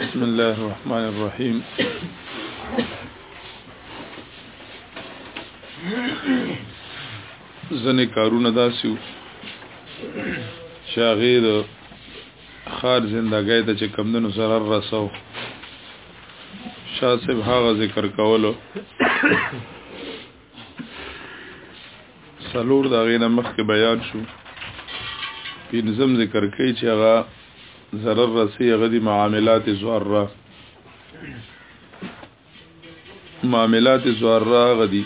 بسم الله الرحمن الرحيم زنه کارونه داسیو شاغیر خار زندګۍ ته چې کمدنو سره رسو شاه صاحب هغه ذکر کولو سلور دا غینه مخکې بیان شو پینځم ذکر کوي چې هغه ضرر رسی هغه دي معاملات زوره معاملات زواره هغه دي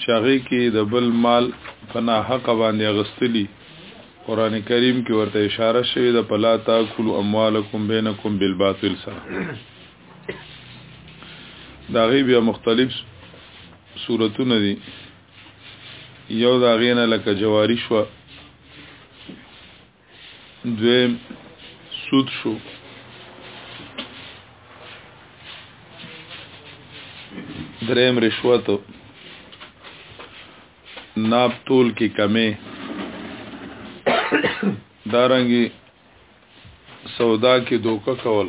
چې هغه کې د بل مال په ناحق باندې اغستلی قران کریم کې ورته اشاره شوې ده پلا تاکل اموالکم بینکم بالباطل سره دا غي بیا مختلف صورتونه دي یو دا غینه لکه جواری شو دویم سود شو دریم رشوت ناب تول کې کمې دارنګي سودا کې دوکه کول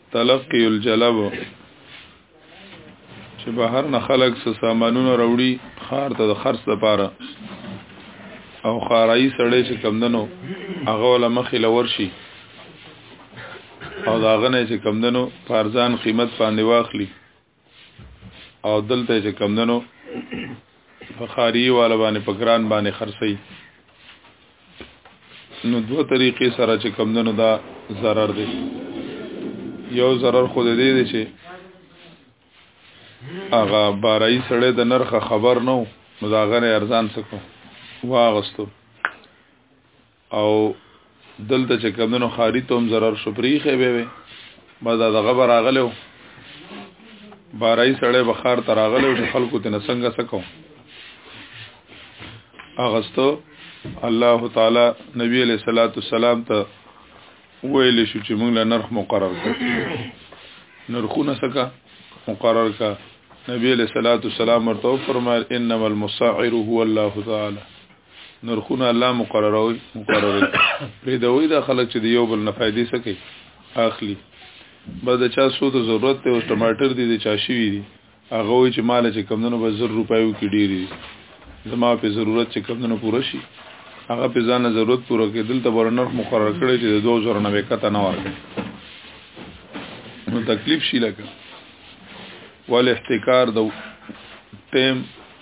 تلقی الجلب چې بهر نه خلک څه سامانونه راوړي خار ته د خرڅ لپاره او خارای سړی چې کمدنو هغه ول مخې لور شي او دا غنه چې کمدنو پارزان قیمت باندې واخلي او دلته چې کمندنو فخاری والا باندې په ګران باندې خرڅي نو دوه طریقې سره چې کمندنو دا zarar دی یو zarar خود دی دی چې هغه بارای سړی د نرخ خبر نو نو دا غره ارزان سکو واغستو او دلته چې کمونو خاري ته هم ضرر شو پریخې به وي ما دا دغه به راغلی و بارای سړی به ښار ته راغلی و چې خلکو ته نه څنګه څه کوم اغستو الله تعالی نبی علیہ الصلوۃ والسلام ته ویل شو چې موږ له نرخ مقرر کړو نرخونه سکا مقرر کا نبی علیہ الصلوۃ والسلام ورته فرمایل انما المسعر هو الله تعالی نرخونه الله مقرروي مقرروي پرې دا وای دا خلک چې د یو بل نه فائدې سکي اخلي بس د چا سو ته ضرورت ته اوس ټماټر دي د چا شي دي هغه وای چې مال چې کمندونو به 1000 روپیو کې ډیری زما په ضرورت چې کمندونو پوره شي هغه په ځان ضرورت پوره کې دلته ورنر مقرر کړی چې د 2000 نه وکته نه ورکړي نو تکلیف شي لکه ول احتکار د ټیم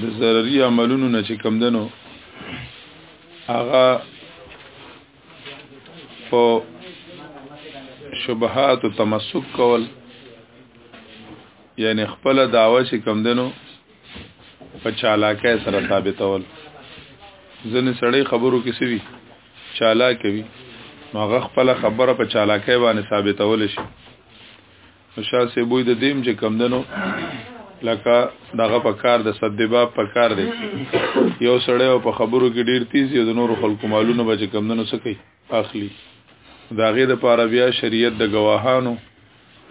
د ضرري عملونو نه چې کم دنو هغه په شبهات او تمسک کول یعنی خپل داوا چې کم دنو په چالاکه سره ثابتول ځنې سړی خبرو کې سوي چالاکه وي هغه خپل خبره په چالاکه باندې ثابتول شي نو شاه سي بوی د دیم چې کم دنو لکه دغه په کار د صدباب په کار دی یو سړی او په خبرو کې ډیر تیز یو د نور خلکو مالونه به چې کم دنو سکی اخلي دا غي د پاره بیا شریعت د گواهانو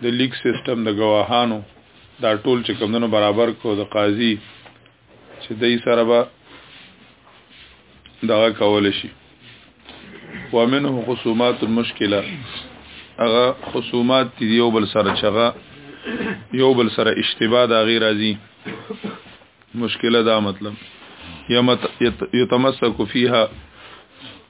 د لیک سیستم د گواهانو دا ټول چې کم دنو برابر کو د قاضي چې دای سره به دغه کول شي ومنه خصومات المشکله هغه خصومات دي یو بل سره چغه یو بل سره اشتباه دا غیر راځي مشکله دا مطلب یتمسک فیها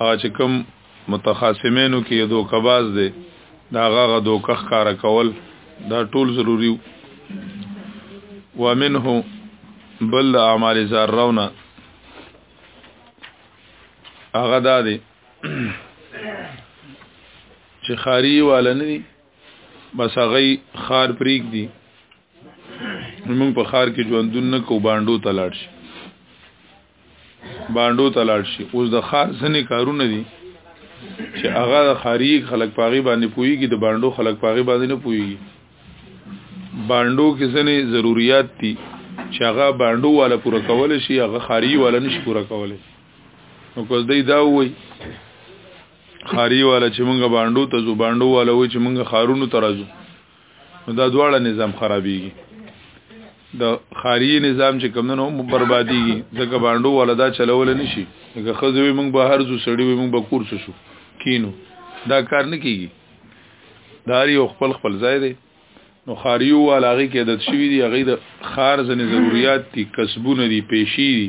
هغه چې کوم متخاصمینو کې یو دوکباز دی دا هغه دوکخ کار کول دا ټول ضروری ومنه بل اعمال زارونه هغه دا دی چې خاري والا نه دي بس هغه خار پریک دي موږ په خار کې ژوندون نه کو باندو تلاړ شي باندو ته لاړ شي اوس د خار ځنې کارونه دي چې هغه د خاري خلک پاغي باندې پويږي د باندو خلک پاغي باندې نه پويږي باندو کې ځنې ضرورت دي چې هغه باندو والا پوره کول شي هغه خاري والا نشي پوره کول نو کوز دی دا وای خاري والا چې مونږه باندو ته زو باندو والا وای چې مونږه خارونو ترازو نو دا دواړه نظام خرابېږي د خارجي نظام چې کمونو هم برباديږي ځکه باندې ولدا چلول نه شي ځکه خزوي موږ به هرڅو سړي موږ به کورس شو کینو دا کار نه کیږي داری او خپل خپل ځای دی نو خاریو والاغي کې عادت شوی دی هغه د خار ځنې ضرورت دي کسبونه دي پېشي دي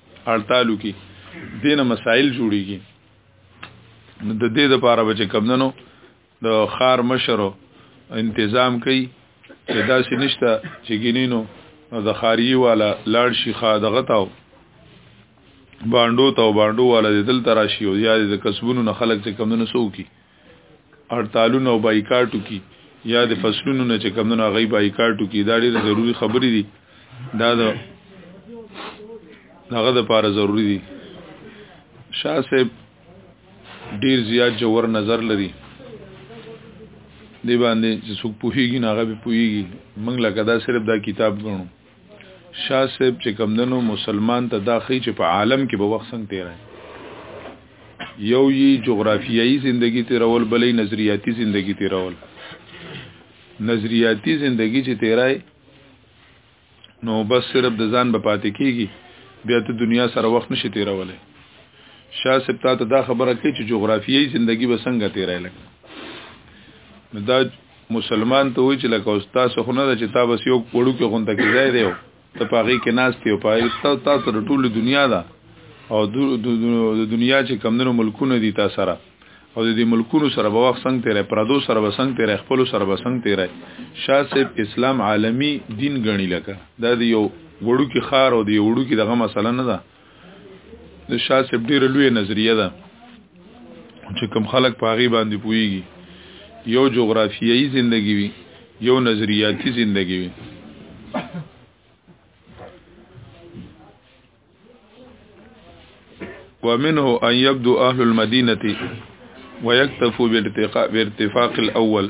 اړتالو کې دینه مسائل جوړیږي نو د دې لپاره به چې کمندنو د خار مشرو تنظیم کوي چې دا سې نشته چې ګینینو د خاریي والا لاړ شي خا د غتاو باندو ته باندو والا د دل تراشي او یا د کسبونو نه خلک چې کمندنو سو کی هړتالونه او بایکاټو کی یا د فصلونو نه چې کمونه غي بایکاټو کی دا ډېر ضروری خبرې دي دا د هغه د پاره ضروری دي شاه صاحب ډیر زیات جوور نظر لري دی باندې چې څوک پوهیږي نه هغه به پوهیږي موږ لکه دا صرف دا کتاب غنو شاه صاحب چې کمدنو مسلمان ته دا خی چې په عالم کې به وخت څنګه تیرای یو یی جغرافیایی زندگی تیرول بلې نظریاتی زندگی تیرول نظریاتی زندگی چې تیرای نو بس صرف د ځان به پاتې کیږي بیا ته دنیا سره وخت نشي تیرولای شاه صاحب ته دا خبره کوي چې جغرافیایی زندگی به څنګه تیرای لګ دا مسلمان ته وای چې لکه استاد څخه نه ده چې تا بس یو وړو کې غونډه کې ځای دیو ته پاغي کې ناس ته پای ته تا تر ټول دنیا دا او د دنیا چې کمندونو ملکونه دي تا سره او د دې ملکونو سره به وخت څنګه تیرې پردو سره به څنګه تیرې خپل سره به څنګه تیرې شاه صاحب اسلام عالمی دین غنی لکه دا د یو وړو کې خار او د یو وړو کې دغه مسله نه ده د شاه صاحب ډیره لوی نظریه ده چې کم خلک په هغه باندې پويږي یو جغرافیایي زندگی وي یو نظریاتي زندگی وي ومنه ان يبدو اهل المدينه ويكتفوا بارتفاق الاول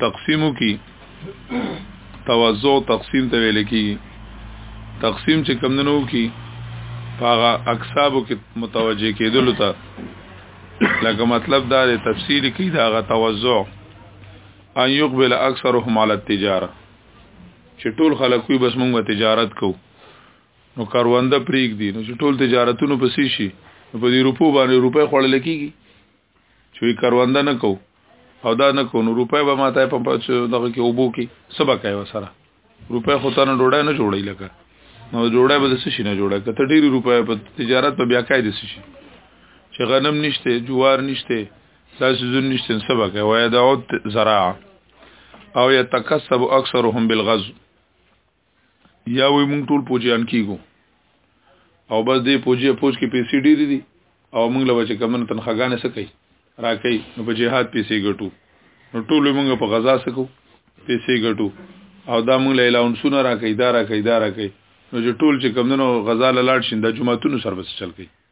تقسیمو کی توزع تقسیم ته ویل کی تقسیم چې کم نه نو کی پاغه اکسابو کې متوجه کېدل ته لکه مطلب دا دی تفصیل کی دا غ توزع ان يقبل اکثرهم على التجاره چې ټول خلک وي بس موږ تجارت کوو نو کارونده پریک دي نو چې ټول تجارتونو پسې شي په دې روپو باندې روپې خړل کیږي چې کرونده نه کو او دا نه کو نو روپۍ به ماته په پچ دغه کې اوبو کې سبا کوي وسره روپۍ خو تنه ډوډۍ نه جوړی لکه نو جوړه به د سشي نه جوړه کته ډېری روپۍ په تجارت په بیا کای د سشي چې غنم نشته جوار نشته داسې زون نشته سبا کوي وای دا او زراعه او يتکسب اکثرهم بالغزو یا وی مونږ ټول پوجیان کیګو او بس دې پوجي پوج کې پیسې ډېرې دي او مونږ له بچ کمن تنخواګانې سکي راکې نو په جهاد پیسې ګټو نو ټول مونږ په غزا سکو پیسې ګټو او دا مونږ له اعلان سونه راکې دا راکې دا راکې نو چې ټول چې کمندونو غزا لاړ شین د جمعتونو سر بس چل کوي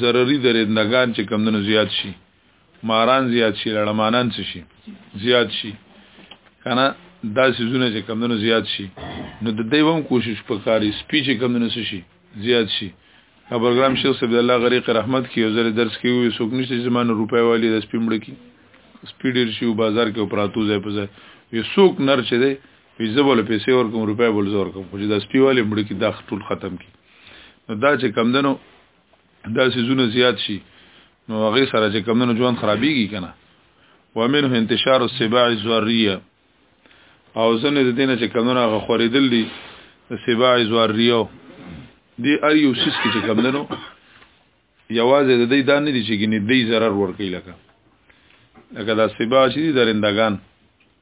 ضرري درندګان چې کوم دنو زیات شي ماران زیات شي لړمانان څه شي زیات شي کنه دا سيزونه چې کوم دنو زیات شي نو د دې هم کوشش وکړي سپی چې کوم دنو شي زیات شي دا پروګرام شیخ صاحب الله غریق رحمت کې یو ځل درس کې وي څوک نشته چې زمانه روپۍ والی د سپی مړ کی سپی ډیر شي بازار کې پراتو ځای په ځای یو څوک نر چې دی وي زبل پیسې ورکوم روپۍ بل زور کوم خو چې د سپی والی مړ کی دا ټول ختم کی نو دا چې کم دنو دا سيزونه زیات شي نو هغه سره چې کم دنو ژوند خرابيږي کنه ومنه انتشار السباع الزواريه او زنه د دینه چې کم دنو هغه خوريدل دي سباع الزواريه دی ار یو سیس کې چې کم دنو یوازې د دې دانه دي چې ګنې دې zarar ور کوي لکه لکه دا سبا چې درندگان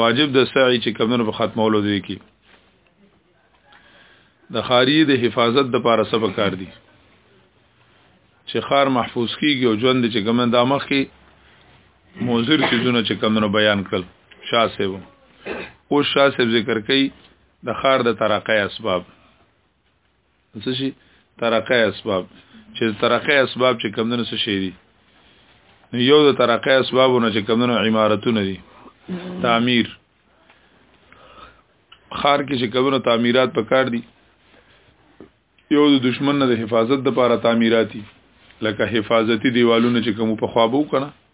واجب د سعی چې کمنو په ختمولو دی کی د خاری د حفاظت د پاره سبا کار دی چې خار محفوظ کیږي او ژوند چې کمن د مخ کې موزر چې زونه چې کمنو بیان کړل شاسه وو او شاسه ذکر کوي د خار د ترقې اسباب څه شي ترقه اسباب چې ترقه اسباب چې کمندونو څه شي دي یو د ترقه اسبابونه چې کمندونو عمارتونه دي تعمیر خار کې چې کمندونو تعمیرات پکار دي یو د دشمن نه د حفاظت لپاره تعمیراتي لکه حفاظتي دیوالونه چې کوم په خوابو کنه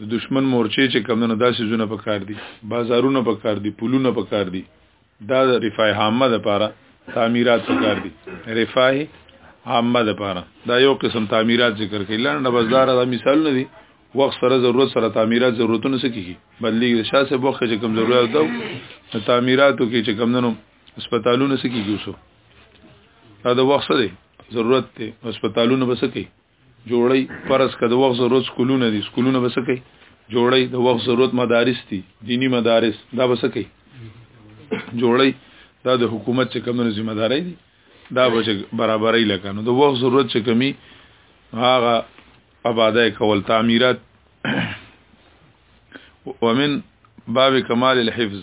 د دشمن مورچې چې کمونه داسې زونه په کار دي بازارونه په کار دي پولونه په کار دي دا د رفاه عامه د پاره تعمیرات په کار دي رفاه عامه د پاره دا یو قسم تعمیرات ذکر کړي لاندې بازار دا مثال نه دي وخت سره ضرورت سره تعمیرات ضرورتونه څه کیږي بدلی شاه سه وخت چې کم ضرورت ده تعمیراتو کې چې کم ننو هسپتالونه څه کیږي اوسو دا د وخت سره ضرورت ته هسپتالونه بس کې جوړي فرض کده وخت ضرورت سکولونه دي سکولونه بس کوي جوړي د وخت ضرورت مدارس دي دینی مدارس دا بس کوي جوړي دا د حکومت چې کومه ذمہ داري دي دا به برابرۍ لکه نو د وخت ضرورت چې کمی هغه آبادای کول تعمیرات ومن باب کمال الحفظ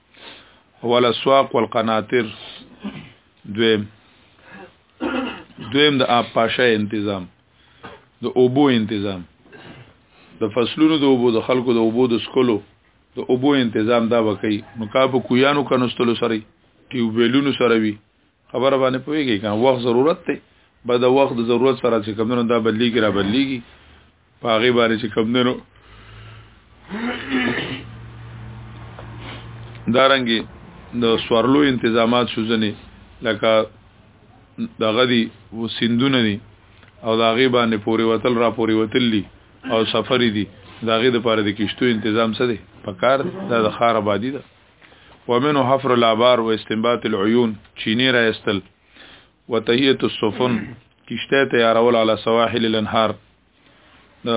اول اسواق والقناطر دویم دویم د آب پاشه انتظام د اوبو انتظام د فصلونو د اوبو د خلکو د اوبو د سکلو د اوبو انتظام دا وکي نو کا په کویانو کنستلو سره ټیوبلونو سره وي خبره باندې پويږي کنه وخت ضرورت دی بعد وخت د ضرورت سره چې کمونو دا بدلیږي را بدلیږي پاغي باندې چې کمونو دارنګي د دا سوارلو تنظیمات شوزنی لکه دغه دی و سندونه دي او دا غي باندې پوري وتل را پوري وتلی او سفر دي دا غي د پاره د کشتو تنظیم څه دی پکار دا د خار آبادی ده ومنه حفر الابار و استنباط العيون چینه را استل و تهیت السفن کشته تیارول علی سواحل الانهار د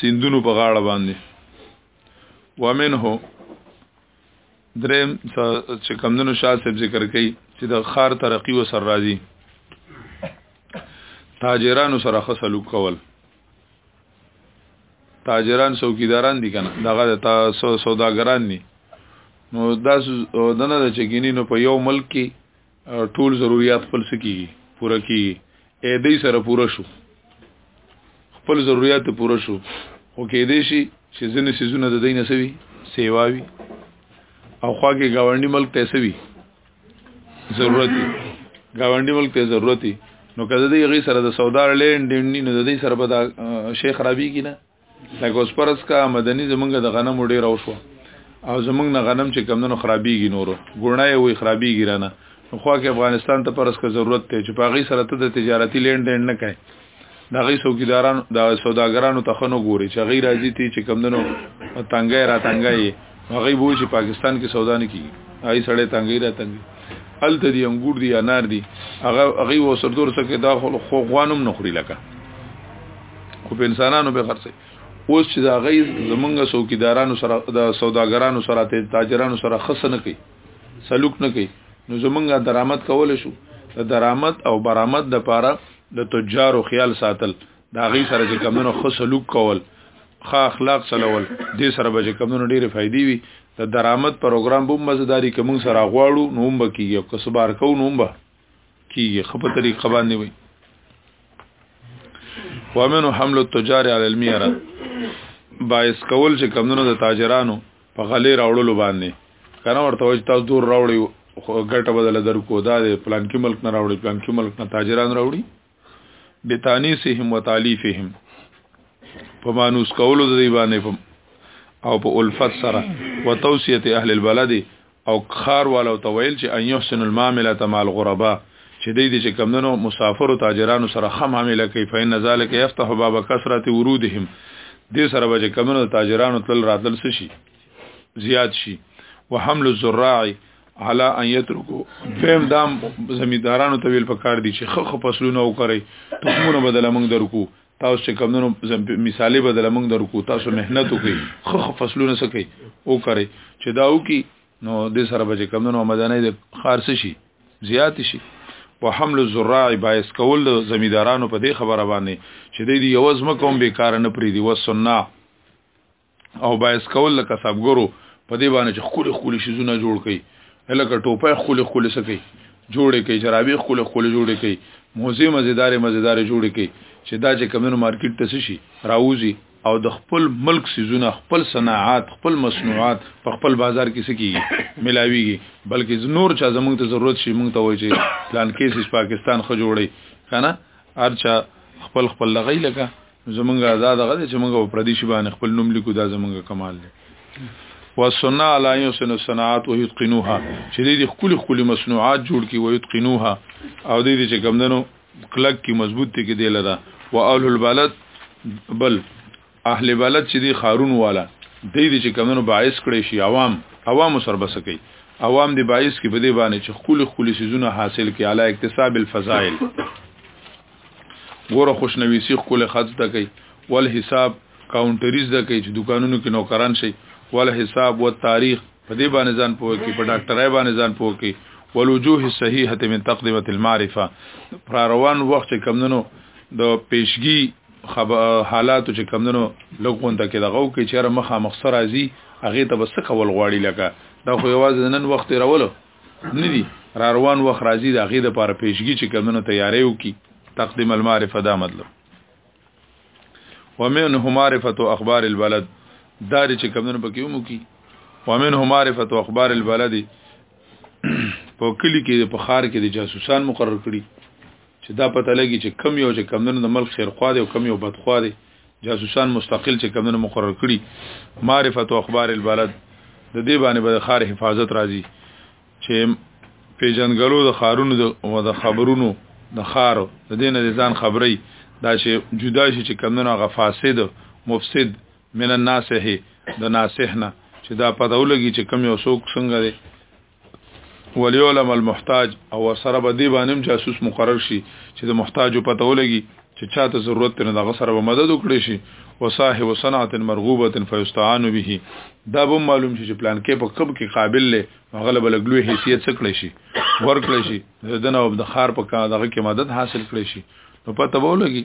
سندونو په غاړه باندې ومنه درم چې کمندونو شاه صاحب ذکر کوي چې د خار ترقی و سر راځي تاجرانو سره خسلو کول تاجران څوکیداران دي کنه دغه د تاسو سوداګران دي نو دا دنه د چګینی نو په یو ملک کې ټول ضرورت خپل سکی پوره کی اې دې سره پوره شو خپل ضرورت پوره شو خو کې دې شي چې ځنې سيزونه د دې نسوي سیواوي او خواږه گاونډي ملک ته سوي ضرورت دی گاونډي ملک ته ضرورت دی نو کله دې غي سره د سودا لین ډینډي نو دې سره به دا شی خرابي کی نه لکه اوس پرس کا مدني زمونږ د غنم وړي راو شو او زمونږ نه غنم چې کم نه خرابيږي نورو ګورنای وي خرابيږي رانه خو کې افغانستان ته پرس کا ضرورت ته چې پاغي سره ته د تجارتي لین ډینډ نه کوي دا غي څوکیداران دا سوداګرانو ته خنو ګوري چې غي راځي تی چې کمندنو تنګي را تنګي هغه وو چې پاکستان کې سودا نه کی آی سړی تنګي را تنګي ال ته دی انګور دی انار دی هغه هغه و سردور څخه دا خو غوانم نه خوري لکه خو په انسانانو به خرڅي اوس چې دا غي زمونږ څوکیدارانو سره د سوداګرانو سره ته تاجرانو سره خسنه کوي سلوک نه کوي نو زمونږه درآمد کول شو د درآمد او برآمد د پاره د تجارو خیال ساتل دا غي سره چې کمونو خو سلوک کول خا اخلاق سلول دې سره به چې کمونو ډېرې فائدې وي د درآمد پروګرام به مزداري کوم سره غواړو نو هم کیږي او کسبار کو نو هم کیږي خپل طریقه باندې وي ومنو حمل التجار علی المیرا باعث کول چې کمونو د تاجرانو په غلې راوړلو باندې کنه ورته وای تاسو دور راوړي ګټه بدل درکو دا د پلان کې ملک نه راوړي پلان کې ملک نه تاجران راوړي بتانیسهم وتالیفهم په مانوس کولو د دی باندې او په الفت سره وتوصیه اهل البلد او خار والو ته ویل چې ان يحسن المعامله مع الغرباء چې دې دې چې کمندنو مسافر او تاجرانو سره خم عامله کوي فین ذالک یفتح باب کثرت ورودهم دې سره به چې کمندنو تاجرانو تل راتل شي زیات شي وحمل الزراع علا ان یترکو فهم دام زمیدارانو ته ویل پکار دي چې خخ فصلونه وکړي تخمونه بدله موږ درکو تاسو چې کوم نو مثالې بدل موږ درکو تاسو مهنت وکي خخ فصلونه سکي او کري چې دا وکي نو د سره بچ کوم نو مدانه د خارس شي زیات شي په حمل الزراع باعث کول زمیدارانو په دې خبره باندې چې د یو ځمکه هم بیکار نه پری دی وسنا او باعث کول لکه سبګرو په دې باندې چې خولي خولي شیزونه جوړ کړي لکه ټوپه خولي خولي سکی جوړې کړي جرابې خولي خولي جوړې کړي موزه مزیدار مزیدار جوړې کړي چې دا چې کمنو مارکیټ ته شي راوځي او د خپل ملک سيزونه خپل صناعات خپل مصنوعات په خپل بازار کې سکیږي ملاويږي بلکې نور چا زمونږ ته ضرورت شي مونږ ته وایي چې پلان کیسز پاکستان خو جوړي کنه هر چا خپل خپل لغی لګه نو زمونږه دا دغه دی چې مونږ په پردي شی باندې خپل نوم لیکو دا زمونږه کمال دی والسنه علی یحسن الصناعات ويتقنوها چې دې خپل خپل مصنوعات جوړ کی ويتقنوها او دې چې کمندنو کلک کی مضبوط ته کې دی لره واهل البلد بل اهل بلد چې دی خارون والا دې دې چې کمنو باعث کړي شي عوام عوام سر بس کوي عوام دی باعث کې بده باندې چې خولي خولي سيزونه حاصل کې اعلی اکتساب الفضائل ګوره خوشنويسي خپل خاص د کوي ول حساب کاونټریز د کوي چې دکانونو کې نوکران شي ول حساب او تاریخ په دې باندې ځان پوه کې په ډاکټرای باندې ځان پوه کې ولوجوه الصحیحه من تقدمه المعرفه پر روان وخت چې کمندنو د پیشګي حالاتو چې کمندنو لګون ته کې دغه کې چیرې مخه مخسر راځي هغه ته بس کول غواړي لکه دا خو یوازې نن وخت راولو ندي را روان وخت راځي د هغې د پاره پیشګي چې کمونو تیارې وکي تقدیم المعرفه دا مطلب ومنه معرفت و اخبار البلد دا چې کمونه پکې ومو کی ومنه معرفت و اخبار البلد په کلی کې په خار کې د جاسوسان مقرر کړي چې دا پته لګي چې کم یو چې کمونه د ملک خیر خوا دی او کم یو بد خوا دی جاسوسان مستقل چې کمونه مقرر کړي معرفت او اخبار البلد د دې باندې به خار حفاظت راځي چې پیژنګلو د خارونو او د خبرونو د خار د دې نه ځان خبري دا چې جدا شي چې کمونه غ فاسد مفسد من الناس هي د ناسحنا چې دا پته ولګي چې کم یو څوک څنګه دی ولی علم المحتاج او سره به دی باندې جاسوس مقرر شي چې د محتاجو پته ولګي چې چاته ضرورت نه دغه سره به مدد وکړي شي وصاحب صنعت مرغوبه فیستعان به دا به معلوم شي چې پلان کې په کب کې قابل له غلبه لګلوي حیثیت څه کړی شي ور کړی شي دنه او د خار په کا دغه کې مدد حاصل کړی شي نو پته به ولګي